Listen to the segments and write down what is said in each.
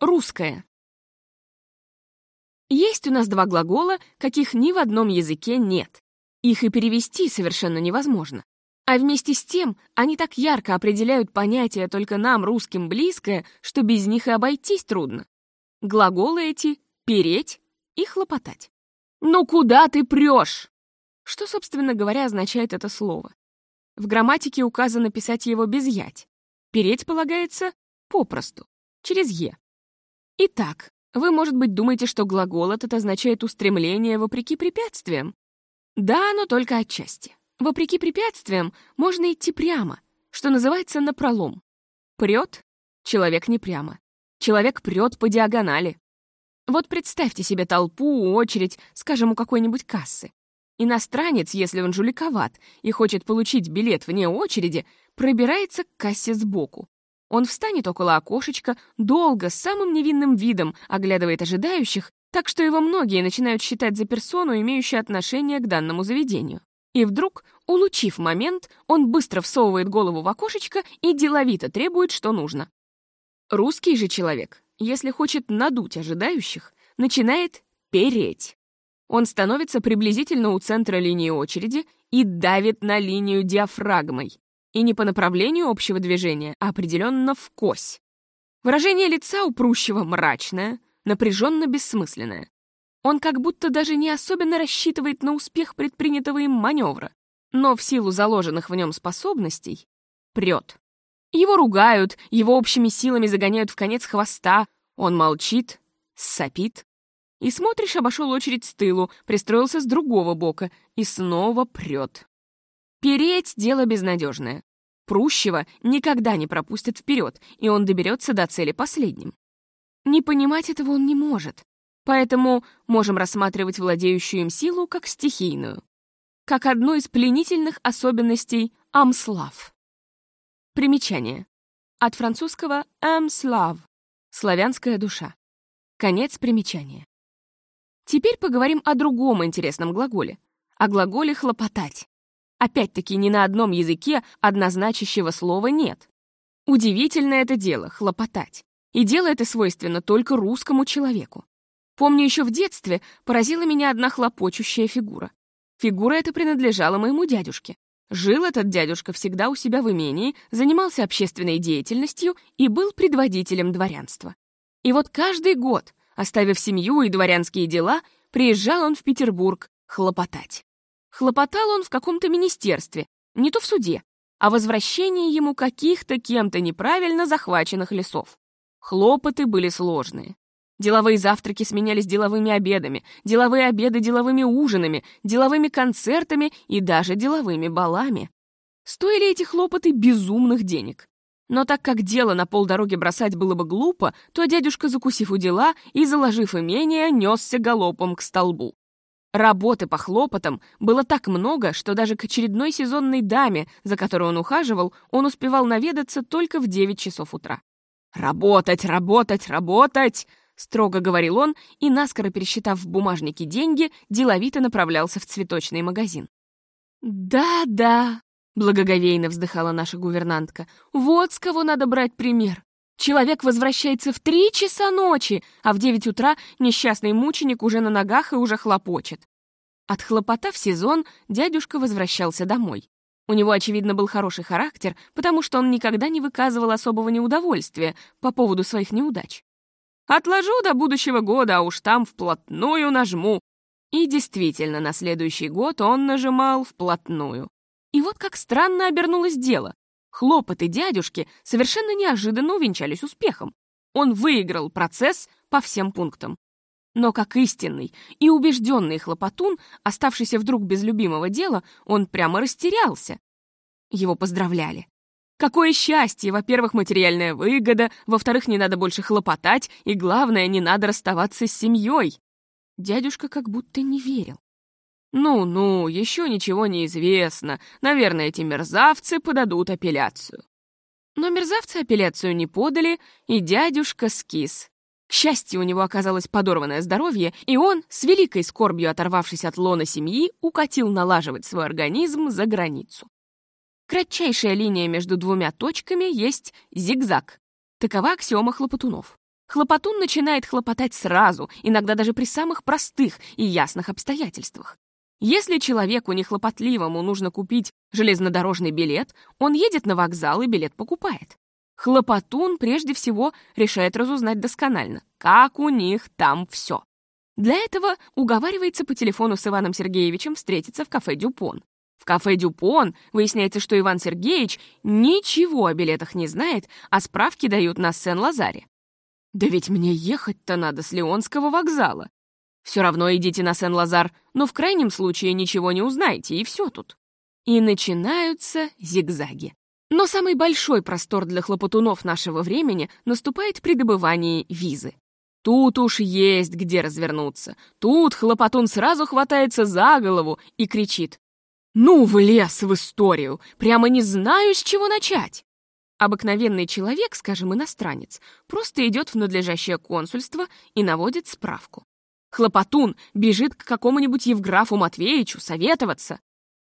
Русское. Есть у нас два глагола, каких ни в одном языке нет. Их и перевести совершенно невозможно. А вместе с тем они так ярко определяют понятие только нам, русским, близкое, что без них и обойтись трудно. Глаголы эти — переть и хлопотать. «Ну куда ты прешь?» Что, собственно говоря, означает это слово? В грамматике указано писать его без «ять». Переть полагается попросту, через «е». Итак, вы, может быть, думаете, что глагол этот означает устремление вопреки препятствиям. Да, но только отчасти. Вопреки препятствиям можно идти прямо, что называется напролом. Прет — человек не прямо. Человек прет по диагонали. Вот представьте себе толпу, очередь, скажем, у какой-нибудь кассы. Иностранец, если он жуликоват и хочет получить билет вне очереди, пробирается к кассе сбоку. Он встанет около окошечка, долго, с самым невинным видом оглядывает ожидающих, так что его многие начинают считать за персону, имеющую отношение к данному заведению. И вдруг, улучив момент, он быстро всовывает голову в окошечко и деловито требует, что нужно. Русский же человек, если хочет надуть ожидающих, начинает переть. Он становится приблизительно у центра линии очереди и давит на линию диафрагмой. И не по направлению общего движения, а определенно в кось. Выражение лица у прущего мрачное, напряженно-бессмысленное. Он как будто даже не особенно рассчитывает на успех предпринятого им маневра, но в силу заложенных в нем способностей прет. Его ругают, его общими силами загоняют в конец хвоста, он молчит, сопит. И смотришь, обошел очередь с тылу, пристроился с другого бока и снова прет. Переть — дело безнадежное. Прущего никогда не пропустят вперед, и он доберется до цели последним. Не понимать этого он не может, поэтому можем рассматривать владеющую им силу как стихийную, как одну из пленительных особенностей амслав. Примечание. От французского «amslav» — славянская душа. Конец примечания. Теперь поговорим о другом интересном глаголе, о глаголе «хлопотать». Опять-таки, ни на одном языке однозначащего слова нет. Удивительно это дело — хлопотать. И дело это свойственно только русскому человеку. Помню, еще в детстве поразила меня одна хлопочущая фигура. Фигура эта принадлежала моему дядюшке. Жил этот дядюшка всегда у себя в имении, занимался общественной деятельностью и был предводителем дворянства. И вот каждый год, оставив семью и дворянские дела, приезжал он в Петербург хлопотать. Хлопотал он в каком-то министерстве, не то в суде, о возвращении ему каких-то кем-то неправильно захваченных лесов. Хлопоты были сложные. Деловые завтраки сменялись деловыми обедами, деловые обеды деловыми ужинами, деловыми концертами и даже деловыми балами. Стоили эти хлопоты безумных денег. Но так как дело на полдороги бросать было бы глупо, то дядюшка, закусив у дела и заложив имение, несся галопом к столбу. Работы по хлопотам было так много, что даже к очередной сезонной даме, за которой он ухаживал, он успевал наведаться только в 9 часов утра. «Работать, работать, работать!» — строго говорил он и, наскоро пересчитав в бумажнике деньги, деловито направлялся в цветочный магазин. «Да-да», — благоговейно вздыхала наша гувернантка, «вот с кого надо брать пример. Человек возвращается в три часа ночи, а в девять утра несчастный мученик уже на ногах и уже хлопочет. Отхлопотав сезон, дядюшка возвращался домой. У него, очевидно, был хороший характер, потому что он никогда не выказывал особого неудовольствия по поводу своих неудач. «Отложу до будущего года, а уж там вплотную нажму». И действительно, на следующий год он нажимал вплотную. И вот как странно обернулось дело. Хлопоты дядюшки совершенно неожиданно увенчались успехом. Он выиграл процесс по всем пунктам. Но как истинный и убежденный хлопотун, оставшийся вдруг без любимого дела, он прямо растерялся. Его поздравляли. Какое счастье! Во-первых, материальная выгода, во-вторых, не надо больше хлопотать, и главное, не надо расставаться с семьей. Дядюшка как будто не верил. «Ну-ну, еще ничего не известно. Наверное, эти мерзавцы подадут апелляцию». Но мерзавцы апелляцию не подали, и дядюшка скис. К счастью, у него оказалось подорванное здоровье, и он, с великой скорбью оторвавшись от лона семьи, укатил налаживать свой организм за границу. Кратчайшая линия между двумя точками есть зигзаг. Такова аксиома хлопотунов. Хлопотун начинает хлопотать сразу, иногда даже при самых простых и ясных обстоятельствах. Если человеку нехлопотливому нужно купить железнодорожный билет, он едет на вокзал и билет покупает. Хлопотун прежде всего решает разузнать досконально, как у них там все. Для этого уговаривается по телефону с Иваном Сергеевичем встретиться в кафе «Дюпон». В кафе «Дюпон» выясняется, что Иван Сергеевич ничего о билетах не знает, а справки дают на Сен-Лазаре. Да ведь мне ехать-то надо с Леонского вокзала. Все равно идите на Сен-Лазар, но в крайнем случае ничего не узнаете, и все тут. И начинаются зигзаги. Но самый большой простор для хлопотунов нашего времени наступает при добывании визы. Тут уж есть где развернуться. Тут хлопотун сразу хватается за голову и кричит. «Ну, влез в историю! Прямо не знаю, с чего начать!» Обыкновенный человек, скажем, иностранец, просто идет в надлежащее консульство и наводит справку. Хлопотун бежит к какому-нибудь Евграфу Матвеевичу советоваться.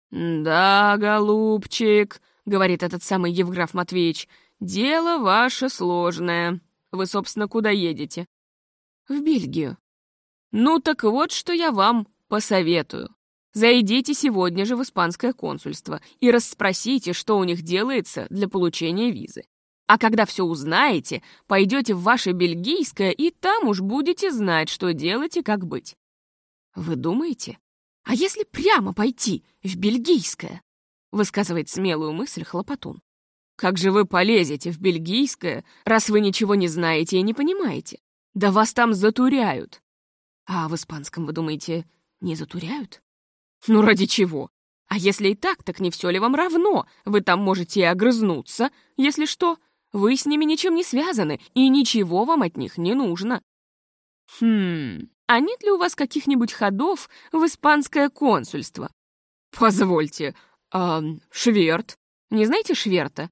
«Да, голубчик», — говорит этот самый Евграф Матвеевич, — «дело ваше сложное. Вы, собственно, куда едете?» «В Бельгию». «Ну так вот, что я вам посоветую. Зайдите сегодня же в испанское консульство и расспросите, что у них делается для получения визы. А когда все узнаете, пойдете в ваше бельгийское, и там уж будете знать, что делать и как быть. Вы думаете? А если прямо пойти в бельгийское? Высказывает смелую мысль Хлопотун. Как же вы полезете в бельгийское, раз вы ничего не знаете и не понимаете? Да вас там затуряют. А в испанском, вы думаете, не затуряют? Ну ради чего? А если и так, так не все ли вам равно? Вы там можете и огрызнуться, если что. Вы с ними ничем не связаны, и ничего вам от них не нужно. Хм, а нет ли у вас каких-нибудь ходов в испанское консульство? Позвольте, а, Шверт. Не знаете Шверта?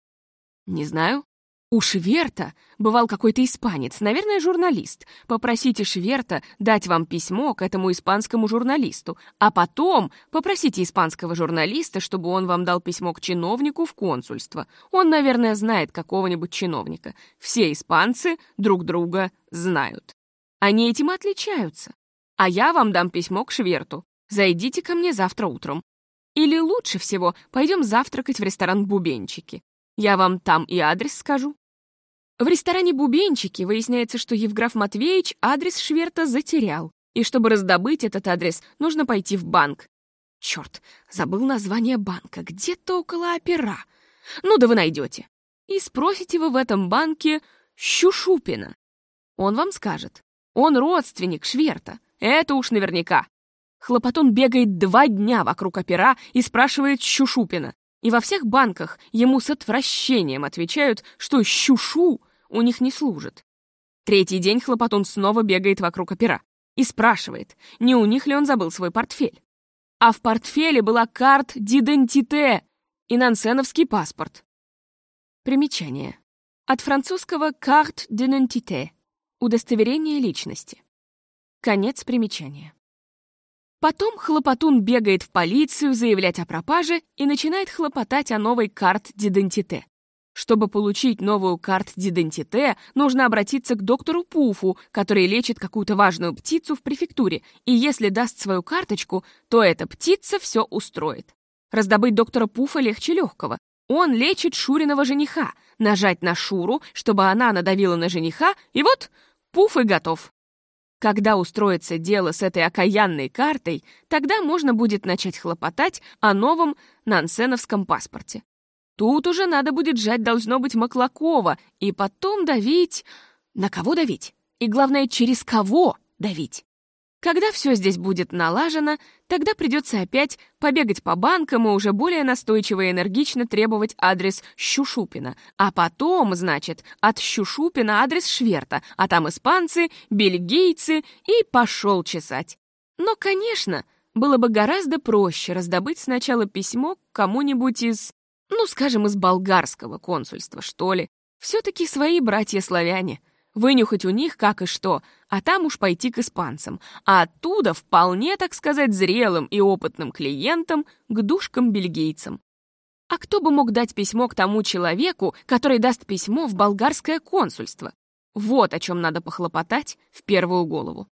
Не знаю. У Шверта бывал какой-то испанец, наверное, журналист. Попросите Шверта дать вам письмо к этому испанскому журналисту, а потом попросите испанского журналиста, чтобы он вам дал письмо к чиновнику в консульство. Он, наверное, знает какого-нибудь чиновника. Все испанцы друг друга знают. Они этим отличаются. А я вам дам письмо к Шверту. Зайдите ко мне завтра утром. Или лучше всего пойдем завтракать в ресторан «Бубенчики». Я вам там и адрес скажу. В ресторане «Бубенчики» выясняется, что Евграф Матвеевич адрес Шверта затерял, и чтобы раздобыть этот адрес, нужно пойти в банк. Черт, забыл название банка, где-то около опера. Ну да вы найдете. И спросите вы в этом банке Щушупина. Он вам скажет. Он родственник Шверта. Это уж наверняка. Хлопотун бегает два дня вокруг опера и спрашивает Щушупина. И во всех банках ему с отвращением отвечают, что щушу у них не служит. Третий день Хлопотун снова бегает вокруг опера и спрашивает, не у них ли он забыл свой портфель. А в портфеле была карт дидентите и нансеновский паспорт. Примечание. От французского «карт d'identité» — удостоверение личности. Конец примечания. Потом хлопотун бегает в полицию заявлять о пропаже и начинает хлопотать о новой карт дидентите. Чтобы получить новую карт дидентите, нужно обратиться к доктору Пуфу, который лечит какую-то важную птицу в префектуре, и если даст свою карточку, то эта птица все устроит. Раздобыть доктора Пуфа легче легкого. Он лечит Шуриного жениха. Нажать на Шуру, чтобы она надавила на жениха, и вот Пуф и готов. Когда устроится дело с этой окаянной картой, тогда можно будет начать хлопотать о новом нансеновском паспорте. Тут уже надо будет жать, должно быть, Маклакова, и потом давить... На кого давить? И главное, через кого давить? Когда все здесь будет налажено, тогда придется опять побегать по банкам и уже более настойчиво и энергично требовать адрес Щушупина. А потом, значит, от Щушупина адрес Шверта, а там испанцы, бельгийцы и пошел чесать. Но, конечно, было бы гораздо проще раздобыть сначала письмо к кому-нибудь из, ну, скажем, из болгарского консульства, что ли. Все-таки свои братья-славяне — вынюхать у них как и что, а там уж пойти к испанцам, а оттуда вполне, так сказать, зрелым и опытным клиентам к душкам-бельгийцам. А кто бы мог дать письмо к тому человеку, который даст письмо в болгарское консульство? Вот о чем надо похлопотать в первую голову.